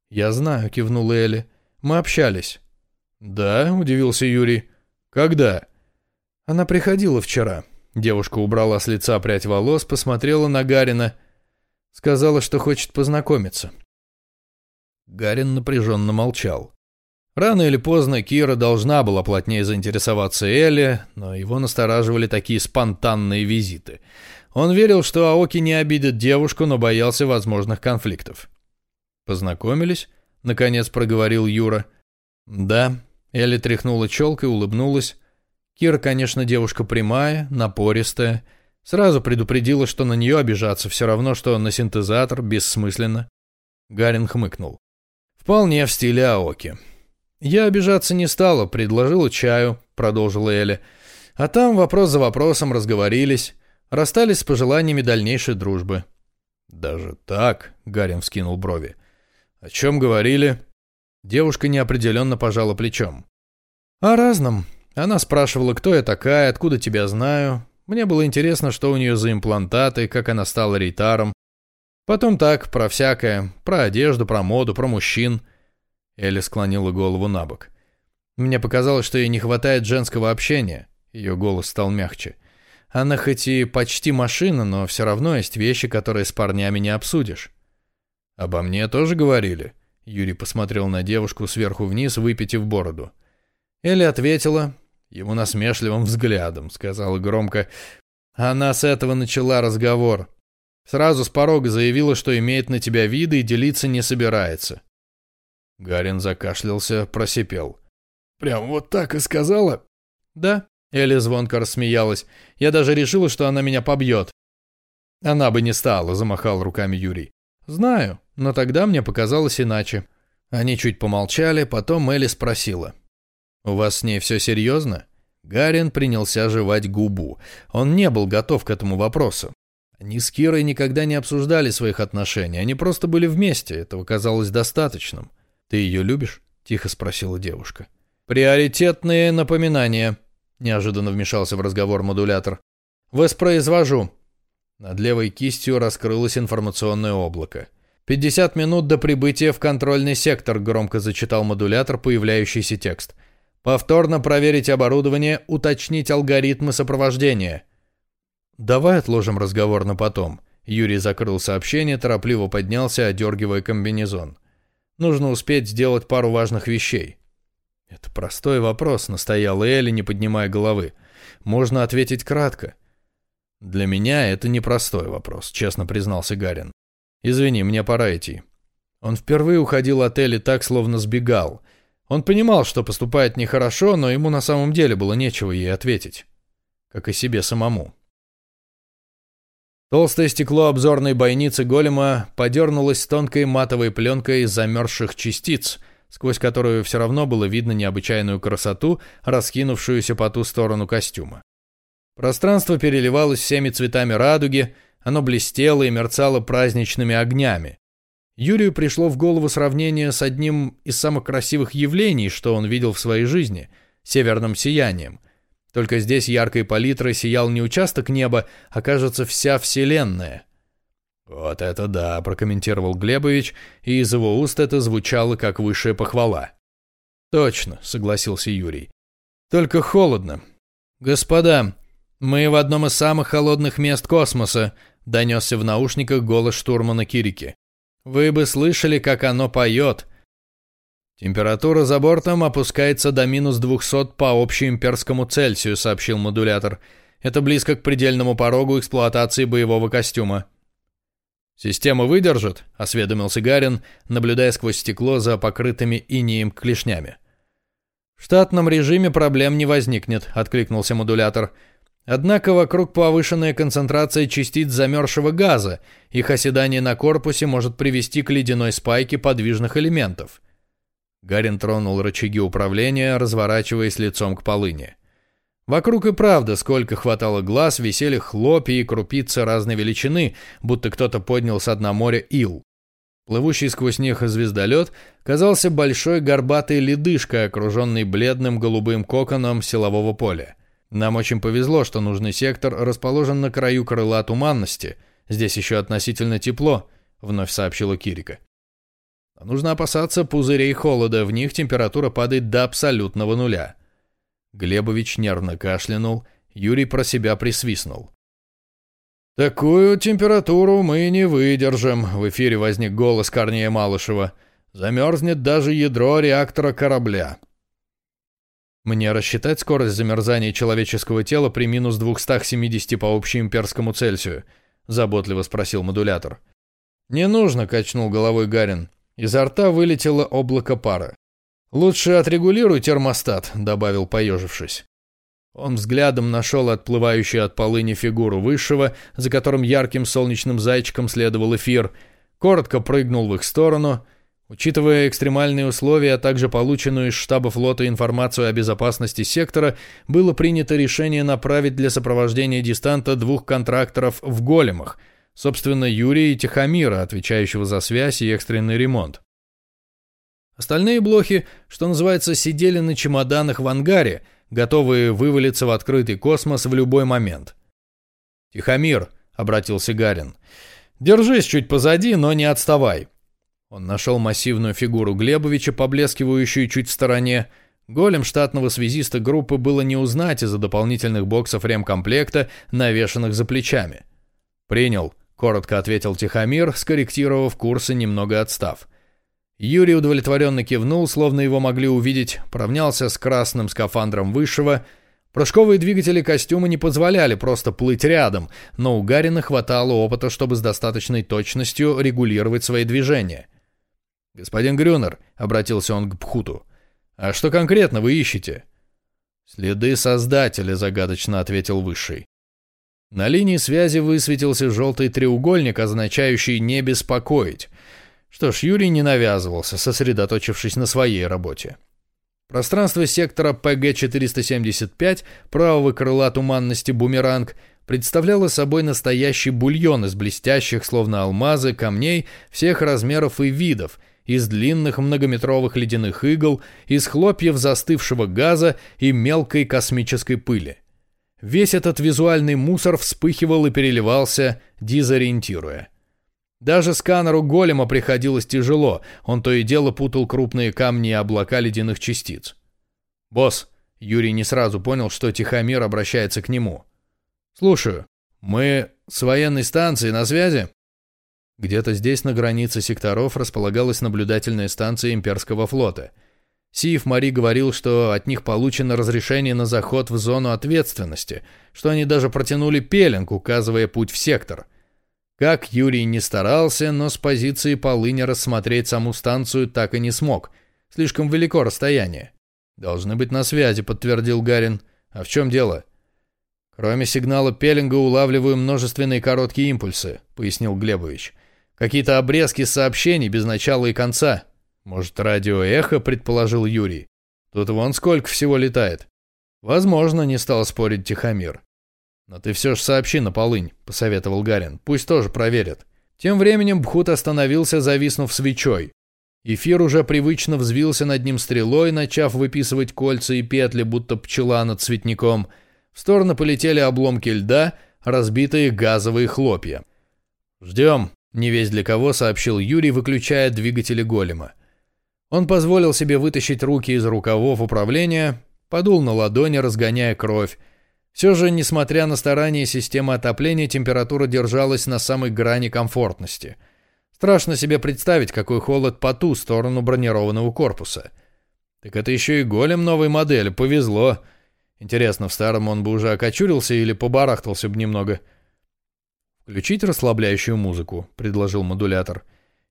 S1: «Я знаю», — кивнула Элли. «Мы общались». «Да», — удивился Юрий. «Когда?» «Она приходила вчера». Девушка убрала с лица прядь волос, посмотрела на Гарина. Сказала, что хочет познакомиться. Гарин напряженно молчал. Рано или поздно Кира должна была плотнее заинтересоваться Элли, но его настораживали такие спонтанные визиты. Он верил, что Аоки не обидит девушку, но боялся возможных конфликтов. «Познакомились?» — наконец проговорил Юра. «Да». Элли тряхнула челкой, улыбнулась. Кира, конечно, девушка прямая, напористая. Сразу предупредила, что на нее обижаться все равно, что на синтезатор, бессмысленно. Гарин хмыкнул. «Вполне в стиле Аоки». «Я обижаться не стала, предложила чаю», — продолжила Элли. «А там вопрос за вопросом разговорились, расстались с пожеланиями дальнейшей дружбы». «Даже так?» — Гарин вскинул брови. «О чем говорили?» Девушка неопределенно пожала плечом. «О разном. Она спрашивала, кто я такая, откуда тебя знаю. Мне было интересно, что у нее за имплантаты, как она стала рейтаром. Потом так, про всякое. Про одежду, про моду, про мужчин». Элли склонила голову на бок. Мне показалось, что ей не хватает женского общения. Ее голос стал мягче. Она хоть и почти машина, но все равно есть вещи, которые с парнями не обсудишь. «Обо мне тоже говорили?» Юрий посмотрел на девушку сверху вниз, выпитив бороду. Элли ответила ему насмешливым взглядом, сказала громко. Она с этого начала разговор. Сразу с порога заявила, что имеет на тебя виды и делиться не собирается. Гарин закашлялся, просипел. «Прям вот так и сказала?» «Да», — Элли звонко рассмеялась. «Я даже решила, что она меня побьет». «Она бы не стала», — замахал руками Юрий. «Знаю, но тогда мне показалось иначе». Они чуть помолчали, потом Элли спросила. «У вас с ней все серьезно?» Гарин принялся жевать губу. Он не был готов к этому вопросу. Они с Кирой никогда не обсуждали своих отношений, они просто были вместе, этого казалось достаточным. «Ты ее любишь?» – тихо спросила девушка. «Приоритетные напоминания», – неожиданно вмешался в разговор модулятор. «Воспроизвожу. Над левой кистью раскрылось информационное облако. «Пятьдесят минут до прибытия в контрольный сектор», — громко зачитал модулятор появляющийся текст. «Повторно проверить оборудование, уточнить алгоритмы сопровождения». «Давай отложим разговор на потом». Юрий закрыл сообщение, торопливо поднялся, одергивая комбинезон. «Нужно успеть сделать пару важных вещей». «Это простой вопрос», — настояла Элли, не поднимая головы. «Можно ответить кратко». «Для меня это непростой вопрос», — честно признался Гарин. «Извини, мне пора идти». Он впервые уходил от Элли так, словно сбегал. Он понимал, что поступает нехорошо, но ему на самом деле было нечего ей ответить. Как и себе самому. Толстое стекло обзорной бойницы голема подернулось тонкой матовой пленкой замерзших частиц, сквозь которую все равно было видно необычайную красоту, раскинувшуюся по ту сторону костюма. Пространство переливалось всеми цветами радуги, оно блестело и мерцало праздничными огнями. Юрию пришло в голову сравнение с одним из самых красивых явлений, что он видел в своей жизни – северным сиянием. Только здесь яркой палитрой сиял не участок неба, а, кажется, вся Вселенная. «Вот это да», – прокомментировал Глебович, и из его уст это звучало как высшая похвала. «Точно», – согласился Юрий. «Только холодно. Господа, «Мы в одном из самых холодных мест космоса», — донесся в наушниках голос штурмана Кирики. «Вы бы слышали, как оно поет». «Температура за бортом опускается до минус 200 по общеимперскому Цельсию», — сообщил модулятор. «Это близко к предельному порогу эксплуатации боевого костюма». «Система выдержит?» — осведомился Гарин, наблюдая сквозь стекло за покрытыми инеем клешнями. «В штатном режиме проблем не возникнет», — откликнулся модулятор. «Однако вокруг повышенная концентрация частиц замерзшего газа, их оседание на корпусе может привести к ледяной спайке подвижных элементов». Гарин тронул рычаги управления, разворачиваясь лицом к полыни. Вокруг и правда, сколько хватало глаз, висели хлопья и крупицы разной величины, будто кто-то поднял с дна моря ил. Плывущий сквозь них звездолет казался большой горбатой ледышкой, окруженной бледным голубым коконом силового поля. Нам очень повезло, что нужный сектор расположен на краю крыла туманности. Здесь еще относительно тепло, вновь сообщила Кирика. Нужно опасаться пузырей холода, в них температура падает до абсолютного нуля. Глебович нервно кашлянул, Юрий про себя присвистнул. «Такую температуру мы не выдержим», — в эфире возник голос Корнея Малышева. «Замерзнет даже ядро реактора корабля». «Мне рассчитать скорость замерзания человеческого тела при минус 270 по общеимперскому Цельсию?» — заботливо спросил модулятор. «Не нужно», — качнул головой Гарин. Изо рта вылетело облако пара. «Лучше отрегулируй термостат», — добавил, поежившись. Он взглядом нашел отплывающую от полыни фигуру высшего, за которым ярким солнечным зайчиком следовал эфир, коротко прыгнул в их сторону. Учитывая экстремальные условия, а также полученную из штаба флота информацию о безопасности сектора, было принято решение направить для сопровождения дистанта двух контракторов в големах, собственно, Юрия и Тихомира, отвечающего за связь и экстренный ремонт. Остальные блохи, что называется, сидели на чемоданах в ангаре – готовые вывалиться в открытый космос в любой момент. «Тихомир», — обратился Гарин, — «держись чуть позади, но не отставай». Он нашел массивную фигуру Глебовича, поблескивающую чуть в стороне. Голем штатного связиста группы было не узнать из-за дополнительных боксов ремкомплекта, навешанных за плечами. «Принял», — коротко ответил Тихомир, скорректировав курсы, немного отстав. Юрий удовлетворенно кивнул, словно его могли увидеть, поравнялся с красным скафандром высшего. Прыжковые двигатели костюма не позволяли просто плыть рядом, но у Гарина хватало опыта, чтобы с достаточной точностью регулировать свои движения. «Господин Грюнер», — обратился он к Пхуту, — «а что конкретно вы ищете?» «Следы Создателя», — загадочно ответил Высший. На линии связи высветился желтый треугольник, означающий «не беспокоить». Что ж, Юрий не навязывался, сосредоточившись на своей работе. Пространство сектора ПГ-475 правого крыла туманности «Бумеранг» представляло собой настоящий бульон из блестящих, словно алмазы, камней всех размеров и видов, из длинных многометровых ледяных игл, из хлопьев застывшего газа и мелкой космической пыли. Весь этот визуальный мусор вспыхивал и переливался, дезориентируя. Даже сканеру голема приходилось тяжело, он то и дело путал крупные камни и облака ледяных частиц. «Босс», — Юрий не сразу понял, что Тихомир обращается к нему. «Слушаю, мы с военной станции на связи?» Где-то здесь, на границе секторов, располагалась наблюдательная станция имперского флота. Сиев Мари говорил, что от них получено разрешение на заход в зону ответственности, что они даже протянули пеленг, указывая путь в сектор — как Юрий не старался, но с позиции полыни рассмотреть саму станцию так и не смог. Слишком велико расстояние. «Должны быть на связи», — подтвердил Гарин. «А в чем дело?» «Кроме сигнала пеленга улавливаю множественные короткие импульсы», — пояснил Глебович. «Какие-то обрезки сообщений без начала и конца. Может, радиоэхо?» — предположил Юрий. «Тут вон сколько всего летает». «Возможно», — не стал спорить Тихомир. «Но ты все же сообщи на полынь», — посоветовал Гарин. «Пусть тоже проверят». Тем временем Бхут остановился, зависнув свечой. Эфир уже привычно взвился над ним стрелой, начав выписывать кольца и петли, будто пчела над цветником. В сторону полетели обломки льда, разбитые газовые хлопья. «Ждем», — не весь для кого сообщил Юрий, выключая двигатели голема. Он позволил себе вытащить руки из рукавов управления, подул на ладони, разгоняя кровь, все же, несмотря на старания системы отопления, температура держалась на самой грани комфортности. Страшно себе представить, какой холод по ту сторону бронированного корпуса. Так это еще и голем новой модели, повезло. Интересно, в старом он бы уже окочурился или побарахтался бы немного? «Включить расслабляющую музыку», — предложил модулятор.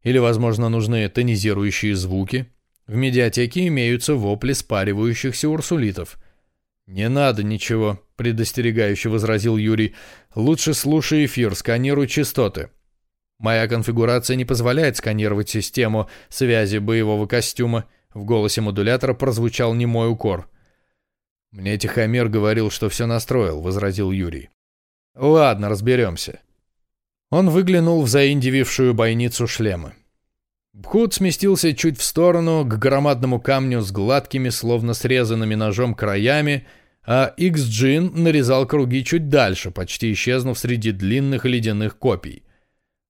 S1: «Или, возможно, нужны тонизирующие звуки. В медиатеке имеются вопли спаривающихся урсулитов». «Не надо ничего», — предостерегающе возразил Юрий. «Лучше слушай эфир, сканируй частоты. Моя конфигурация не позволяет сканировать систему связи боевого костюма». В голосе модулятора прозвучал немой укор. «Мне Тихомир говорил, что все настроил», — возразил Юрий. «Ладно, разберемся». Он выглянул в заиндивившую бойницу шлема. Бхут сместился чуть в сторону, к громадному камню с гладкими, словно срезанными ножом краями, а Икс-Джин нарезал круги чуть дальше, почти исчезнув среди длинных ледяных копий.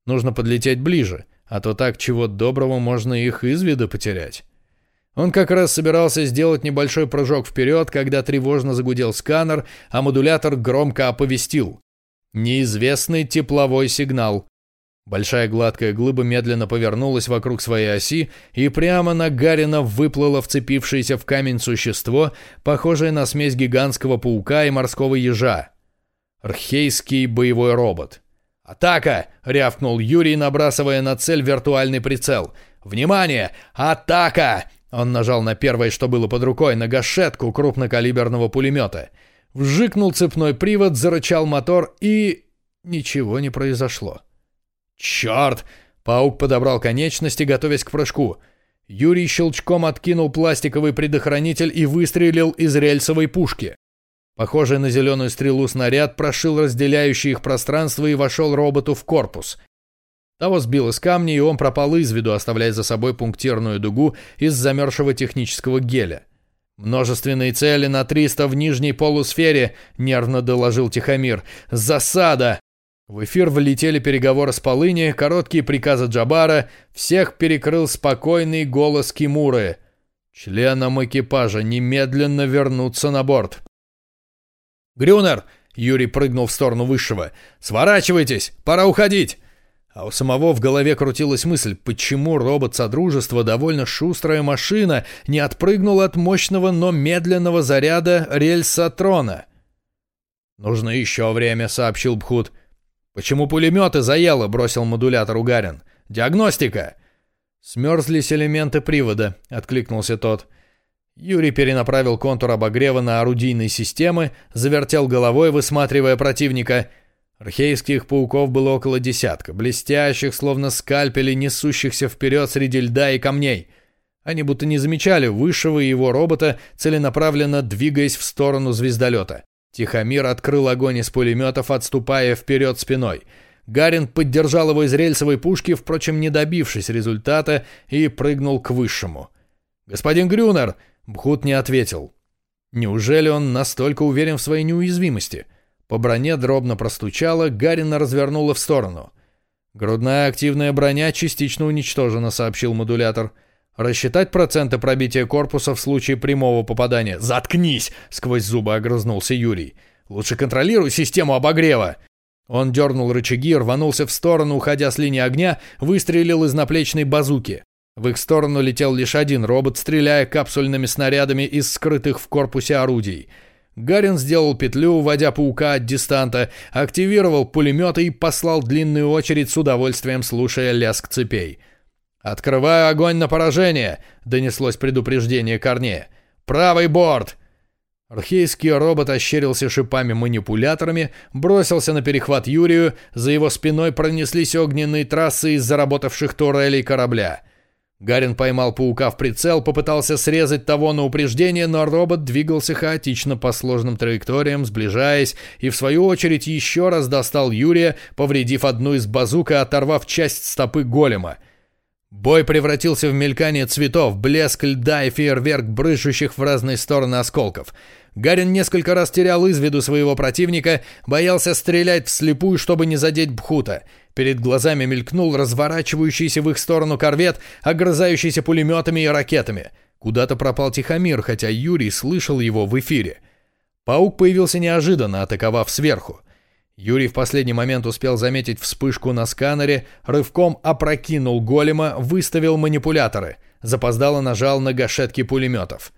S1: Нужно подлететь ближе, а то так чего доброго можно их из вида потерять. Он как раз собирался сделать небольшой прыжок вперед, когда тревожно загудел сканер, а модулятор громко оповестил. Неизвестный тепловой сигнал. Большая гладкая глыба медленно повернулась вокруг своей оси, и прямо на Гарина выплыло вцепившееся в камень существо, похожее на смесь гигантского паука и морского ежа. Рхейский боевой робот. «Атака!» — рявкнул Юрий, набрасывая на цель виртуальный прицел. «Внимание! Атака!» Он нажал на первое, что было под рукой, на гашетку крупнокалиберного пулемета. Вжикнул цепной привод, зарычал мотор и... Ничего не произошло. «Черт!» Паук подобрал конечности, готовясь к прыжку. Юрий щелчком откинул пластиковый предохранитель и выстрелил из рельсовой пушки. Похожий на зеленую стрелу снаряд прошил разделяющее их пространство и вошел роботу в корпус. Того сбил из камня, и он пропал из виду, оставляя за собой пунктирную дугу из замерзшего технического геля. «Множественные цели на 300 в нижней полусфере», — нервно доложил Тихомир. «Засада!» В эфир влетели переговоры с Полыни, короткие приказы Джабара, всех перекрыл спокойный голос Кимуры. «Членам экипажа немедленно вернуться на борт». «Грюнер!» — Юрий прыгнул в сторону Высшего. «Сворачивайтесь! Пора уходить!» А у самого в голове крутилась мысль, почему робот Содружества, довольно шустрая машина, не отпрыгнул от мощного, но медленного заряда рельсотрона. «Нужно еще время», — сообщил Бхут. «Почему пулеметы заело?» — бросил модулятор Угарин. «Диагностика!» «Смерзлись элементы привода», — откликнулся тот. Юрий перенаправил контур обогрева на орудийные системы, завертел головой, высматривая противника — Архейских пауков было около десятка, блестящих, словно скальпели, несущихся вперед среди льда и камней. Они будто не замечали высшего его робота, целенаправленно двигаясь в сторону звездолета. Тихомир открыл огонь из пулеметов, отступая вперед спиной. Гарин поддержал его из рельсовой пушки, впрочем, не добившись результата, и прыгнул к высшему. «Господин Грюнер!» — Бхут не ответил. Неужели он настолько уверен в своей неуязвимости? По броне дробно простучало, Гарина развернула в сторону. «Грудная активная броня частично уничтожена», — сообщил модулятор. «Рассчитать проценты пробития корпуса в случае прямого попадания». «Заткнись!» — сквозь зубы огрызнулся Юрий. «Лучше контролируй систему обогрева!» Он дернул рычаги, рванулся в сторону, уходя с линии огня, выстрелил из наплечной базуки. В их сторону летел лишь один робот, стреляя капсульными снарядами из скрытых в корпусе орудий — Гарин сделал петлю, уводя паука от дистанта, активировал пулемет и послал длинную очередь с удовольствием, слушая лязг цепей. «Открываю огонь на поражение!» — донеслось предупреждение Корнея. «Правый борт!» Архейский робот ощерился шипами-манипуляторами, бросился на перехват Юрию, за его спиной пронеслись огненные трассы из заработавших турелей корабля — Гарин поймал паука в прицел, попытался срезать того на упреждение, но робот двигался хаотично по сложным траекториям, сближаясь, и в свою очередь еще раз достал Юрия, повредив одну из базук и оторвав часть стопы голема. Бой превратился в мелькание цветов, блеск льда и фейерверк брызжущих в разные стороны осколков. Гарин несколько раз терял из виду своего противника, боялся стрелять вслепую, чтобы не задеть Бхута — Перед глазами мелькнул разворачивающийся в их сторону корвет, огрызающийся пулеметами и ракетами. Куда-то пропал Тихомир, хотя Юрий слышал его в эфире. Паук появился неожиданно, атаковав сверху. Юрий в последний момент успел заметить вспышку на сканере, рывком опрокинул голема, выставил манипуляторы, запоздало нажал на гашетки пулеметов.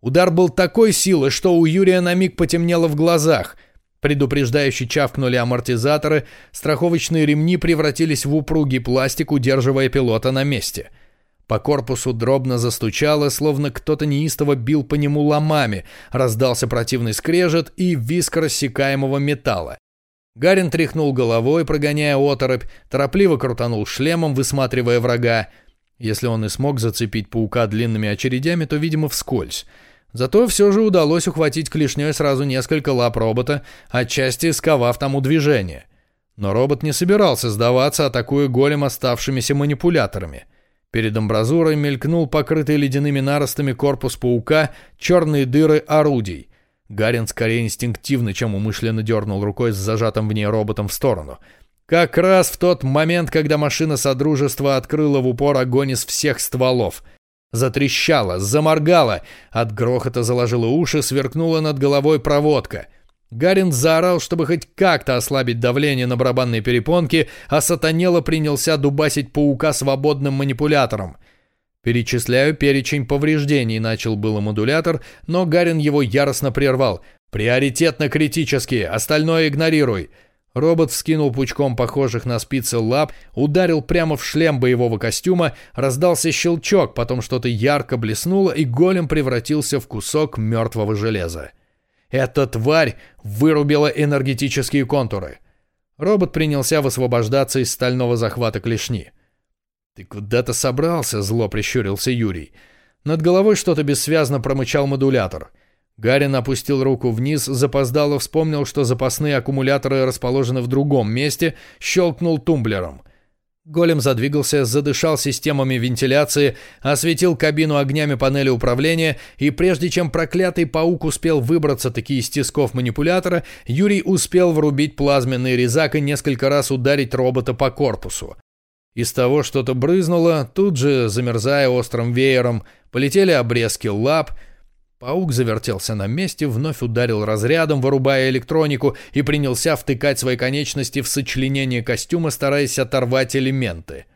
S1: Удар был такой силы, что у Юрия на миг потемнело в глазах. Предупреждающе чавкнули амортизаторы, страховочные ремни превратились в упругий пластик, удерживая пилота на месте. По корпусу дробно застучало, словно кто-то неистово бил по нему ломами, раздался противный скрежет и виск рассекаемого металла. Гарин тряхнул головой, прогоняя оторопь, торопливо крутанул шлемом, высматривая врага. Если он и смог зацепить паука длинными очередями, то, видимо, вскользь. Зато все же удалось ухватить клешней сразу несколько лап робота, отчасти сковав тому движение. Но робот не собирался сдаваться, атакуя голем оставшимися манипуляторами. Перед амбразурой мелькнул покрытый ледяными наростами корпус паука, черные дыры орудий — Гарин скорее инстинктивно, чем умышленно дернул рукой с зажатым в ней роботом в сторону. Как раз в тот момент, когда машина Содружества открыла в упор огонь из всех стволов. Затрещала, заморгала, от грохота заложила уши, сверкнула над головой проводка. Гарин заорал, чтобы хоть как-то ослабить давление на барабанные перепонки, а сатанело принялся дубасить паука свободным манипулятором. «Перечисляю перечень повреждений», — начал было модулятор, но Гарин его яростно прервал. «Приоритетно критические, остальное игнорируй». Робот вскинул пучком похожих на спицы лап, ударил прямо в шлем боевого костюма, раздался щелчок, потом что-то ярко блеснуло, и голем превратился в кусок мертвого железа. Эта тварь вырубила энергетические контуры. Робот принялся высвобождаться из стального захвата клешни. «Ты куда-то собрался?» — зло прищурился Юрий. Над головой что-то бессвязно промычал модулятор. Гарин опустил руку вниз, запоздало вспомнил, что запасные аккумуляторы расположены в другом месте, щелкнул тумблером. Голем задвигался, задышал системами вентиляции, осветил кабину огнями панели управления, и прежде чем проклятый паук успел выбраться таки из тисков манипулятора, Юрий успел врубить плазменный резак и несколько раз ударить робота по корпусу. Из того что-то брызнуло, тут же, замерзая острым веером, полетели обрезки лап. Паук завертелся на месте, вновь ударил разрядом, вырубая электронику, и принялся втыкать свои конечности в сочленение костюма, стараясь оторвать элементы.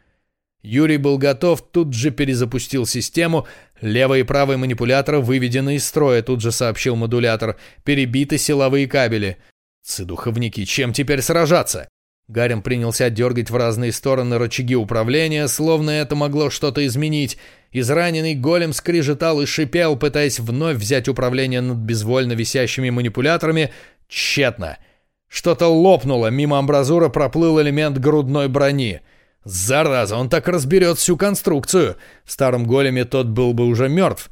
S1: Юрий был готов, тут же перезапустил систему. Левый и правый манипуляторы выведены из строя, тут же сообщил модулятор. Перебиты силовые кабели. Цедуховники, чем теперь сражаться? Гарем принялся дергать в разные стороны рычаги управления, словно это могло что-то изменить. Израненный голем скрижетал и шипел, пытаясь вновь взять управление над безвольно висящими манипуляторами. Тщетно. Что-то лопнуло, мимо амбразура проплыл элемент грудной брони. Зараза, он так разберет всю конструкцию. В старом големе тот был бы уже мертв.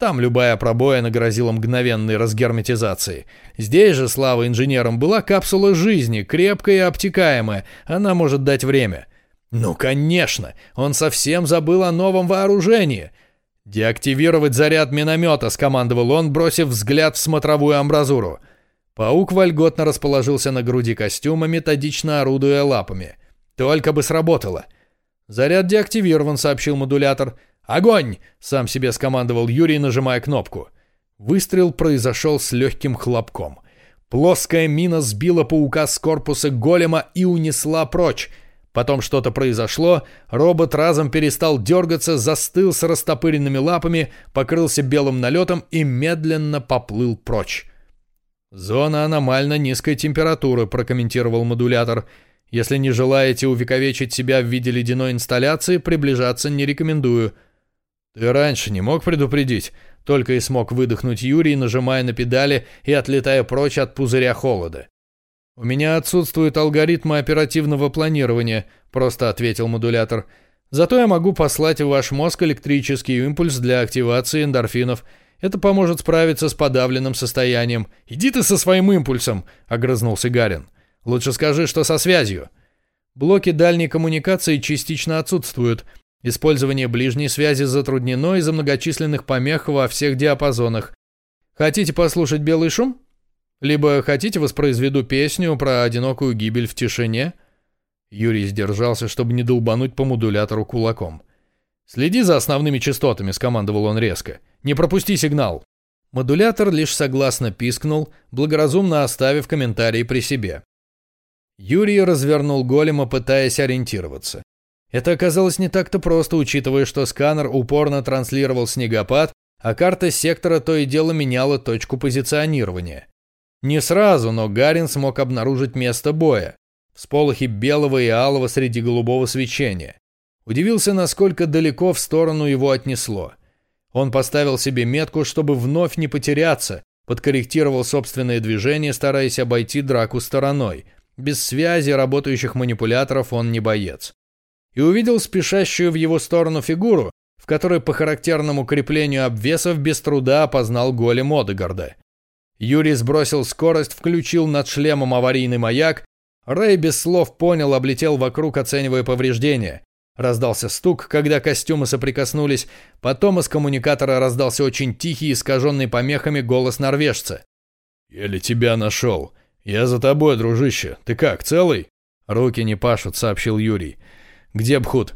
S1: Там любая пробоина грозила мгновенной разгерметизацией. Здесь же, слава инженерам, была капсула жизни, крепкая и обтекаемая. Она может дать время. Ну, конечно, он совсем забыл о новом вооружении. «Деактивировать заряд миномета», — скомандовал он, бросив взгляд в смотровую амбразуру. Паук вольготно расположился на груди костюма, методично орудуя лапами. «Только бы сработало». «Заряд деактивирован», — сообщил модулятор. «Огонь!» — сам себе скомандовал Юрий, нажимая кнопку. Выстрел произошел с легким хлопком. Плоская мина сбила паука с корпуса голема и унесла прочь. Потом что-то произошло, робот разом перестал дергаться, застыл с растопыренными лапами, покрылся белым налетом и медленно поплыл прочь. «Зона аномально низкой температуры», — прокомментировал модулятор. «Если не желаете увековечить себя в виде ледяной инсталляции, приближаться не рекомендую». «Ты раньше не мог предупредить?» Только и смог выдохнуть Юрий, нажимая на педали и отлетая прочь от пузыря холода. «У меня отсутствуют алгоритмы оперативного планирования», — просто ответил модулятор. «Зато я могу послать в ваш мозг электрический импульс для активации эндорфинов. Это поможет справиться с подавленным состоянием». «Иди ты со своим импульсом!» — огрызнулся Гарин. «Лучше скажи, что со связью». Блоки дальней коммуникации частично отсутствуют — Использование ближней связи затруднено из-за многочисленных помех во всех диапазонах. Хотите послушать белый шум? Либо хотите воспроизведу песню про одинокую гибель в тишине? Юрий сдержался, чтобы не долбануть по модулятору кулаком. «Следи за основными частотами», — скомандовал он резко. «Не пропусти сигнал». Модулятор лишь согласно пискнул, благоразумно оставив комментарий при себе. Юрий развернул голема, пытаясь ориентироваться. Это оказалось не так-то просто, учитывая, что сканер упорно транслировал снегопад, а карта сектора то и дело меняла точку позиционирования. Не сразу, но Гарин смог обнаружить место боя. Всполохи белого и алого среди голубого свечения. Удивился, насколько далеко в сторону его отнесло. Он поставил себе метку, чтобы вновь не потеряться, подкорректировал собственные движения, стараясь обойти драку стороной. Без связи работающих манипуляторов он не боец. И увидел спешащую в его сторону фигуру, в которой по характерному креплению обвесов без труда опознал голем Одегарда. Юрий сбросил скорость, включил над шлемом аварийный маяк. Рэй без слов понял, облетел вокруг, оценивая повреждения. Раздался стук, когда костюмы соприкоснулись. Потом из коммуникатора раздался очень тихий, искаженный помехами голос норвежца.
S2: «Еле тебя нашел. Я за тобой, дружище. Ты как, целый?»
S1: «Руки не пашут», — сообщил Юрий. «Где Бхут?»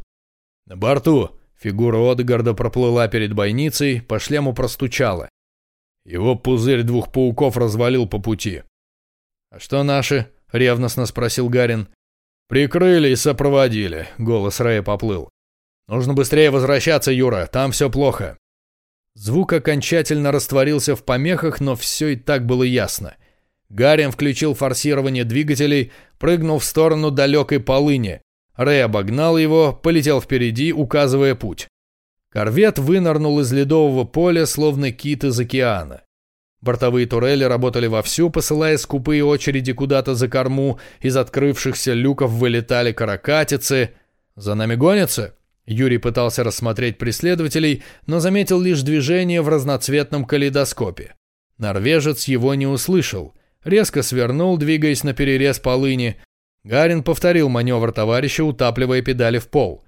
S2: «На борту».
S1: Фигура Одгарда проплыла перед бойницей, по шлему простучала.
S2: Его пузырь двух пауков развалил по пути.
S1: «А что наши?» — ревностно спросил Гарин.
S2: «Прикрыли и сопроводили», — голос Рэя поплыл.
S1: «Нужно быстрее возвращаться, Юра, там все плохо». Звук окончательно растворился в помехах, но все и так было ясно. Гарин включил форсирование двигателей, прыгнул в сторону далекой полыни. Рэй обогнал его, полетел впереди, указывая путь. Корвет вынырнул из ледового поля, словно кит из океана. Бортовые турели работали вовсю, посылая скупые очереди куда-то за корму, из открывшихся люков вылетали каракатицы. «За нами гонятся?» Юрий пытался рассмотреть преследователей, но заметил лишь движение в разноцветном калейдоскопе. Норвежец его не услышал. Резко свернул, двигаясь на перерез полыни. Гарин повторил маневр товарища, утапливая педали в пол.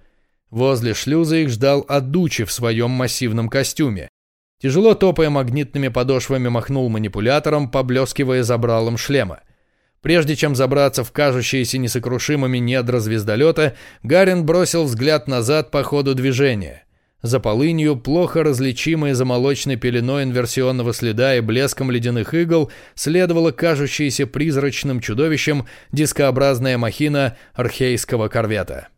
S1: Возле шлюза их ждал Адучи в своем массивном костюме. Тяжело топая магнитными подошвами махнул манипулятором, поблескивая забралом шлема. Прежде чем забраться в кажущиеся несокрушимыми недра звездолета, Гарин бросил взгляд назад по ходу движения. За полынью, плохо различимой за молочной пеленой инверсионного следа и блеском ледяных игл, следовала кажущаяся призрачным чудовищем дискообразная махина архейского корвета.